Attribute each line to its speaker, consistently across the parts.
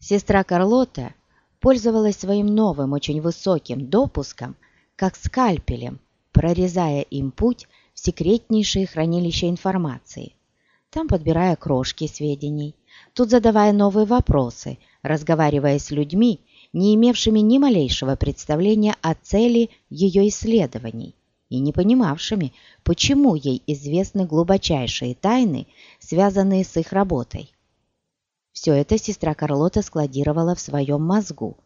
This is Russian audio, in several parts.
Speaker 1: Сестра Карлота пользовалась своим новым, очень высоким допуском, как скальпелем, прорезая им путь в секретнейшие хранилища информации, там подбирая крошки сведений, тут задавая новые вопросы, разговаривая с людьми, не имевшими ни малейшего представления о цели ее исследований и не понимавшими, почему ей известны глубочайшие тайны, связанные с их работой. Все это сестра Карлота складировала в своем мозгу,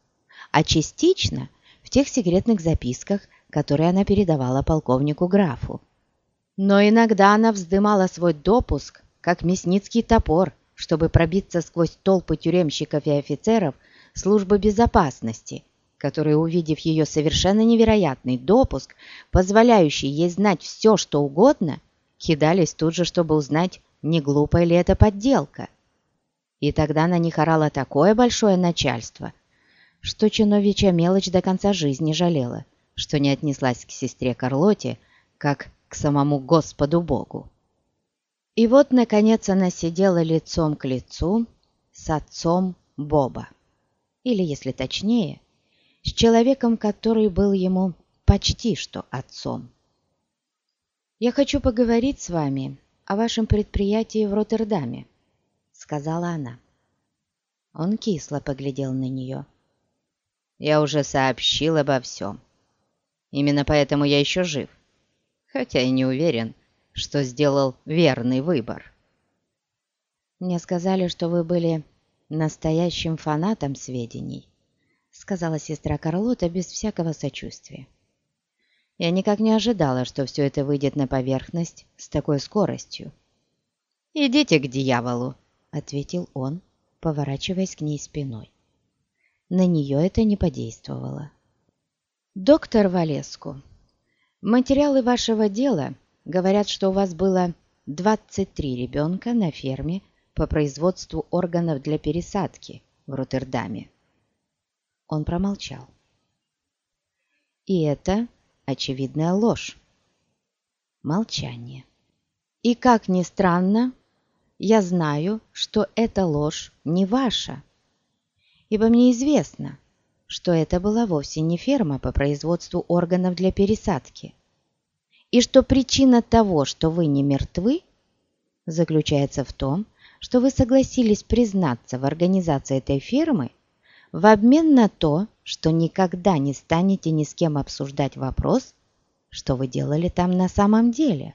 Speaker 1: а частично в тех секретных записках, которые она передавала полковнику графу. Но иногда она вздымала свой допуск, как мясницкий топор, чтобы пробиться сквозь толпы тюремщиков и офицеров службы безопасности, которые, увидев ее совершенно невероятный допуск, позволяющий ей знать все, что угодно, кидались тут же, чтобы узнать, не глупая ли это подделка. И тогда на них орало такое большое начальство, что чиновича мелочь до конца жизни жалела, что не отнеслась к сестре Карлоте, как к самому Господу Богу. И вот, наконец, она сидела лицом к лицу с отцом Боба. Или, если точнее, с человеком, который был ему почти что отцом. «Я хочу поговорить с вами о вашем предприятии в Роттердаме», — сказала она. Он кисло поглядел на нее. «Я уже сообщил обо всем. Именно поэтому я еще жив, хотя и не уверен, что сделал верный выбор. Мне сказали, что вы были настоящим фанатом сведений, сказала сестра Карлота без всякого сочувствия. Я никак не ожидала, что все это выйдет на поверхность с такой скоростью. «Идите к дьяволу», — ответил он, поворачиваясь к ней спиной. На нее это не подействовало. «Доктор Валеску, материалы вашего дела Говорят, что у вас было 23 ребенка на ферме по производству органов для пересадки в Роттердаме. Он промолчал. И это очевидная ложь. Молчание. И как ни странно, я знаю, что эта ложь не ваша, ибо мне известно, что это была вовсе не ферма по производству органов для пересадки, и что причина того, что вы не мертвы, заключается в том, что вы согласились признаться в организации этой фирмы в обмен на то, что никогда не станете ни с кем обсуждать вопрос, что вы делали там на самом деле.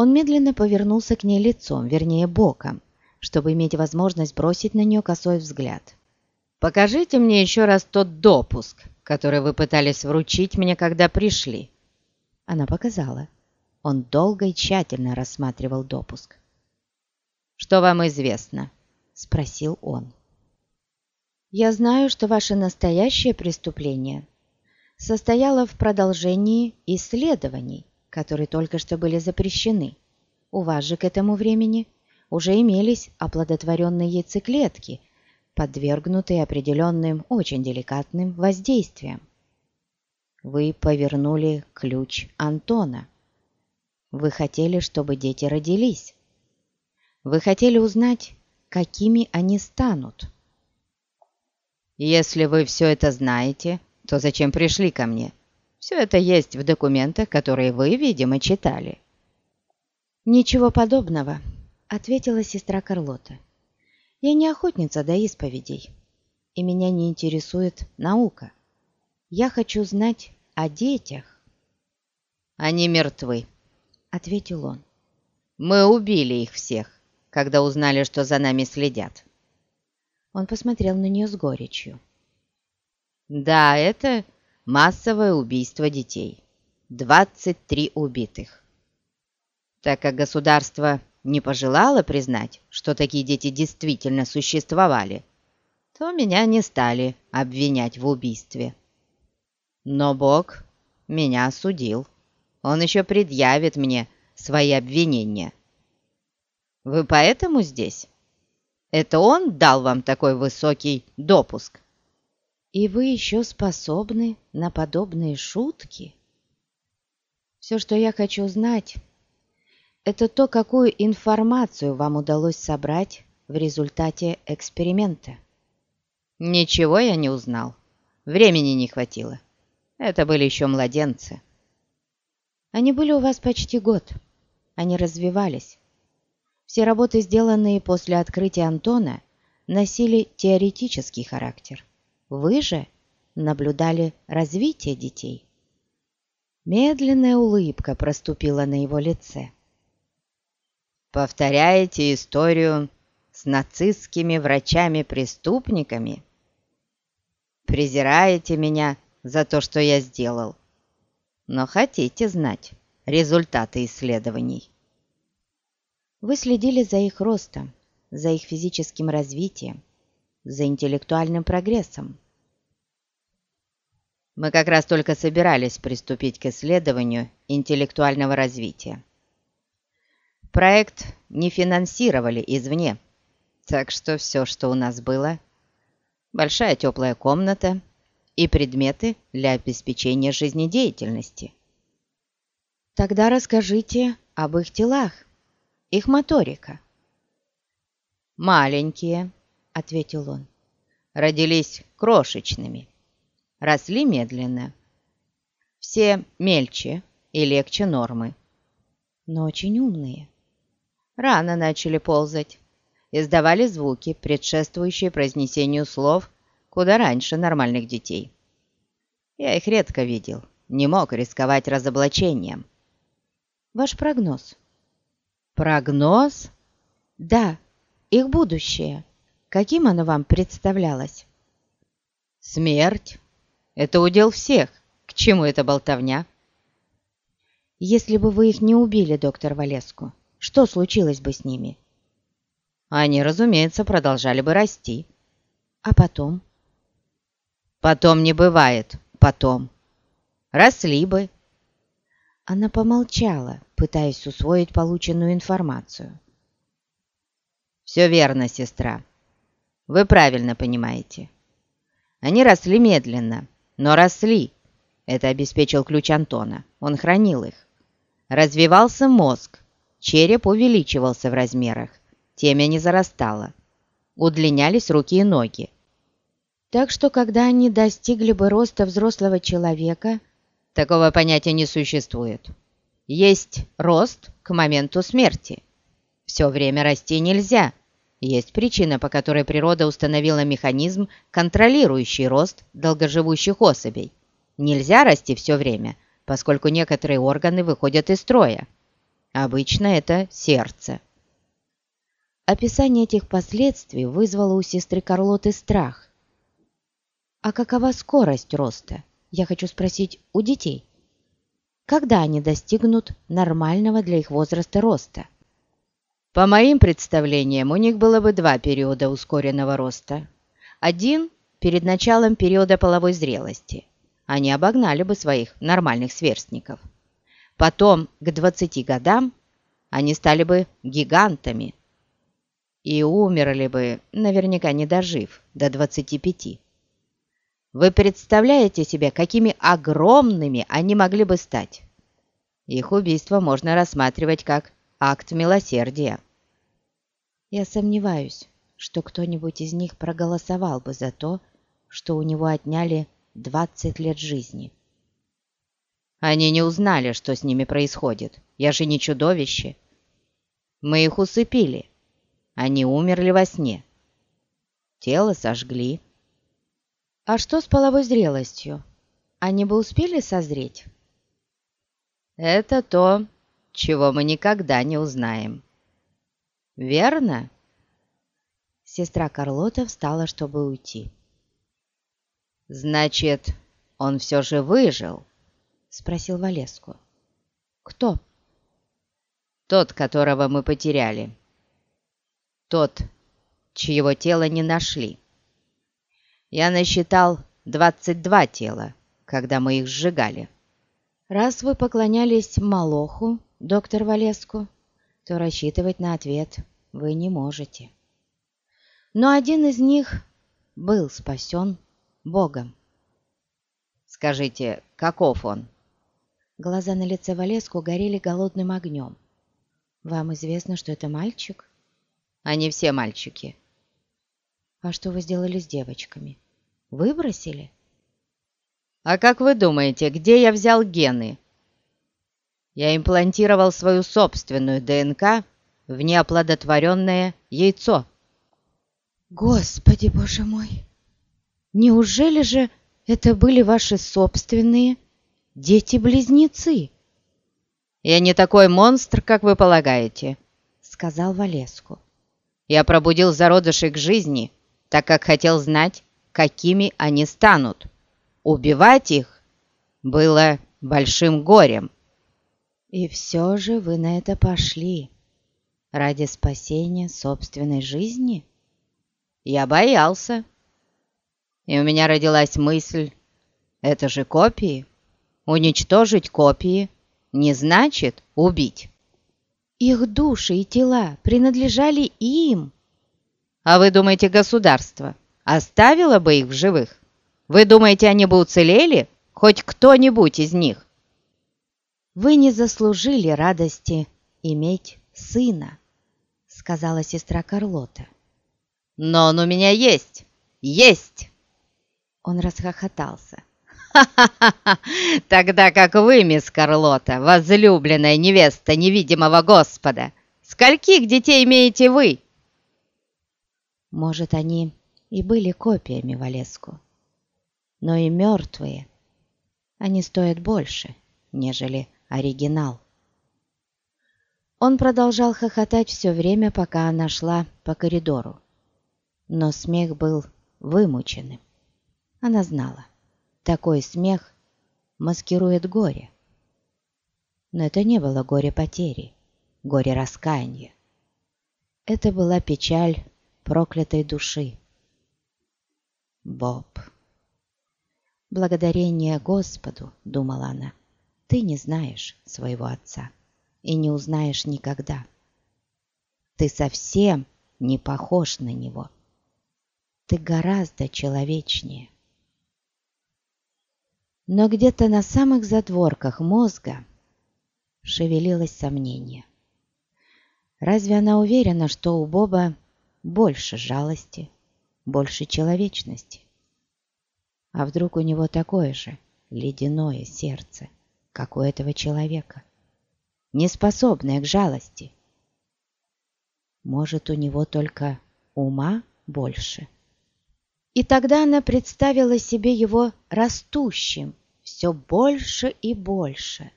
Speaker 1: Он медленно повернулся к ней лицом, вернее боком, чтобы иметь возможность бросить на нее косой взгляд. «Покажите мне еще раз тот допуск, который вы пытались вручить мне, когда пришли», она показала. Он долго и тщательно рассматривал допуск. «Что вам известно?» – спросил он. «Я знаю, что ваше настоящее преступление состояло в продолжении исследований, которые только что были запрещены. У вас же к этому времени уже имелись оплодотворенные яйцеклетки, подвергнутые определенным очень деликатным воздействиям. Вы повернули ключ Антона. Вы хотели, чтобы дети родились. Вы хотели узнать, какими они станут. Если вы все это знаете, то зачем пришли ко мне? Все это есть в документах, которые вы, видимо, читали. Ничего подобного, ответила сестра Карлота. Я не охотница до исповедей, и меня не интересует наука. Я хочу знать о детях. Они мертвы, ответил он. Мы убили их всех, когда узнали, что за нами следят. Он посмотрел на нее с горечью. Да, это массовое убийство детей. 23 убитых. Так как государство не пожелало признать, что такие дети действительно существовали, то меня не стали обвинять в убийстве. Но Бог меня осудил. Он еще предъявит мне свои обвинения. Вы поэтому здесь? Это он дал вам такой высокий допуск? И вы еще способны на подобные шутки? Все, что я хочу знать, это то, какую информацию вам удалось собрать в результате эксперимента.
Speaker 2: Ничего я не узнал. Времени не хватило. Это были еще младенцы.
Speaker 1: Они были у вас почти год. Они развивались. Все работы, сделанные после открытия Антона, носили теоретический характер. Вы же наблюдали развитие детей. Медленная улыбка проступила на его лице.
Speaker 2: «Повторяете историю с нацистскими врачами-преступниками? Презираете меня за то, что я сделал, но хотите знать результаты исследований?»
Speaker 1: Вы следили за их ростом, за их физическим развитием, за интеллектуальным прогрессом.
Speaker 2: Мы как раз только собирались приступить к исследованию интеллектуального развития. Проект не финансировали извне, так что все, что у нас было, большая теплая комната и предметы для обеспечения жизнедеятельности.
Speaker 1: Тогда расскажите об их телах, их моторика.
Speaker 2: «Маленькие», — ответил он, — «родились крошечными, росли медленно, все мельче и легче нормы,
Speaker 1: но очень умные.
Speaker 2: Рано начали ползать, издавали звуки, предшествующие произнесению слов куда раньше нормальных детей. Я их редко видел, не мог рисковать разоблачением.
Speaker 1: Ваш прогноз?
Speaker 2: Прогноз?
Speaker 1: Да, их будущее. Каким оно вам представлялось?
Speaker 2: Смерть. Это удел всех. К чему эта болтовня?
Speaker 1: Если бы вы их не убили, доктор Валеску, что случилось бы с ними?
Speaker 2: Они, разумеется, продолжали бы расти.
Speaker 1: А потом?
Speaker 2: Потом не бывает. Потом. Росли бы.
Speaker 1: Она помолчала, пытаясь усвоить полученную информацию.
Speaker 2: «Все верно, сестра. Вы правильно понимаете. Они росли медленно, но росли. Это обеспечил ключ Антона. Он хранил их. Развивался мозг. Череп увеличивался в размерах. Темя не зарастала. Удлинялись руки и ноги.
Speaker 1: Так что, когда они достигли бы роста взрослого человека,
Speaker 2: Такого понятия не существует. Есть рост к моменту смерти. Все время расти нельзя. Есть причина, по которой природа установила механизм, контролирующий рост долгоживущих особей. Нельзя расти все время, поскольку некоторые органы выходят из строя. Обычно это сердце.
Speaker 1: Описание этих последствий вызвало у сестры Карлоты страх. А какова скорость роста? Я хочу спросить у детей. Когда они достигнут нормального для их возраста роста?
Speaker 2: По моим представлениям, у них было бы два периода ускоренного роста. Один – перед началом периода половой зрелости. Они обогнали бы своих нормальных сверстников. Потом, к 20 годам, они стали бы гигантами и умерли бы, наверняка не дожив, до 25. Вы представляете себе, какими огромными они могли бы стать? Их убийство можно рассматривать как акт милосердия.
Speaker 1: Я сомневаюсь, что кто-нибудь из них проголосовал бы за то, что у него отняли 20 лет жизни.
Speaker 2: Они не узнали, что с ними происходит. Я же не чудовище. Мы их усыпили. Они умерли во сне. Тело сожгли,
Speaker 1: а что с половой зрелостью? Они бы успели созреть?
Speaker 2: Это то, чего мы никогда не узнаем. Верно?
Speaker 1: Сестра Карлота встала, чтобы уйти.
Speaker 2: «Значит, он все же выжил?» — спросил Валеску.
Speaker 1: «Кто?»
Speaker 2: «Тот, которого мы потеряли. Тот, чьего тело не нашли». Я насчитал 22 тела, когда мы их сжигали.
Speaker 1: Раз вы поклонялись Малоху, доктор Валеску, то рассчитывать на ответ вы не можете. Но один из них был спасен Богом.
Speaker 2: Скажите, каков он?
Speaker 1: Глаза на лице Валеску горели голодным огнем. Вам известно, что это мальчик?
Speaker 2: Они все мальчики.
Speaker 1: А что вы сделали с девочками? Выбросили?
Speaker 2: А как вы думаете, где я взял гены? Я имплантировал свою собственную ДНК в неоплодотворенное яйцо.
Speaker 1: Господи, боже мой! Неужели же это были ваши собственные дети-близнецы?
Speaker 2: Я не такой монстр, как вы полагаете,
Speaker 1: сказал Валеску.
Speaker 2: Я пробудил зародышей к жизни, так как хотел знать, какими они станут. Убивать их было большим горем.
Speaker 1: И все же вы на это пошли ради спасения собственной жизни?
Speaker 2: Я боялся. И у меня родилась мысль, это же копии. Уничтожить копии не значит убить.
Speaker 1: Их души и тела принадлежали им.
Speaker 2: А вы думаете, государство оставило бы их в живых? Вы думаете, они бы уцелели? Хоть кто-нибудь из них?
Speaker 1: Вы не заслужили радости иметь сына, сказала сестра Карлота.
Speaker 2: Но он у меня есть, есть!
Speaker 1: Он расхохотался.
Speaker 2: «Ха-ха-ха! Тогда как вы, мисс Карлота, возлюбленная невеста невидимого Господа, скольких детей имеете вы?»
Speaker 1: Может, они и были копиями Валеску, но и мертвые. Они стоят больше, нежели оригинал. Он продолжал хохотать все время, пока она шла по коридору. Но смех был вымученным. Она знала. Такой смех маскирует горе. Но это не было горе потери, горе раскаяния. Это была печаль проклятой души. Боб. Благодарение Господу, думала она, ты не знаешь своего отца и не узнаешь никогда. Ты совсем не похож на него. Ты гораздо человечнее. Но где-то на самых задворках мозга шевелилось сомнение. Разве она уверена, что у Боба больше жалости, больше человечности? А вдруг у него такое же ледяное сердце, как у этого человека, неспособное к жалости? Может, у него только ума больше? И тогда она представила себе его растущим, все больше и больше,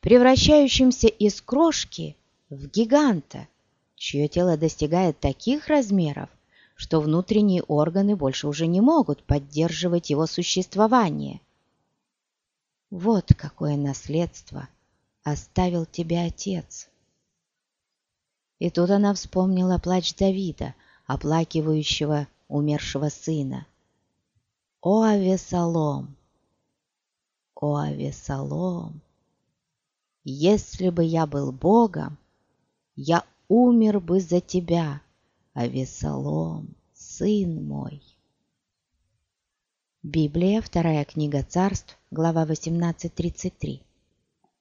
Speaker 1: превращающимся из крошки в гиганта, чье тело достигает таких размеров, что внутренние органы больше уже не могут поддерживать его существование. Вот какое наследство оставил тебе отец. И тут она вспомнила плач Давида, оплакивающего умершего сына. О, Авесолом! О, Авесолом! Если бы я был Богом, я умер бы за тебя, Авесолом, сын мой. Библия, вторая книга царств, глава 18.33.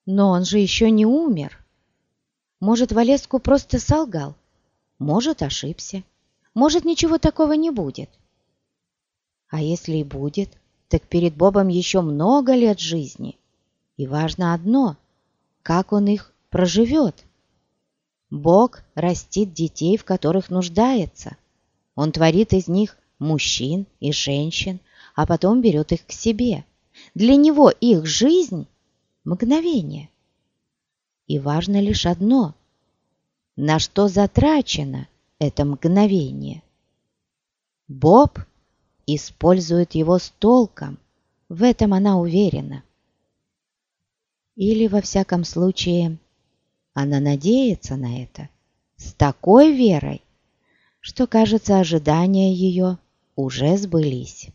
Speaker 1: Но он же еще не умер. Может, Валеску просто солгал, может, ошибся. Может, ничего такого не будет. А если и будет, так перед Бобом еще много лет жизни. И важно одно – как он их проживет. Бог растит детей, в которых нуждается. Он творит из них мужчин и женщин, а потом берет их к себе. Для него их жизнь – мгновение. И важно лишь одно – на что затрачено это мгновение. Боб использует его с толком, в этом она уверена. Или, во всяком случае, она надеется на это с такой верой, что, кажется, ожидания ее уже сбылись.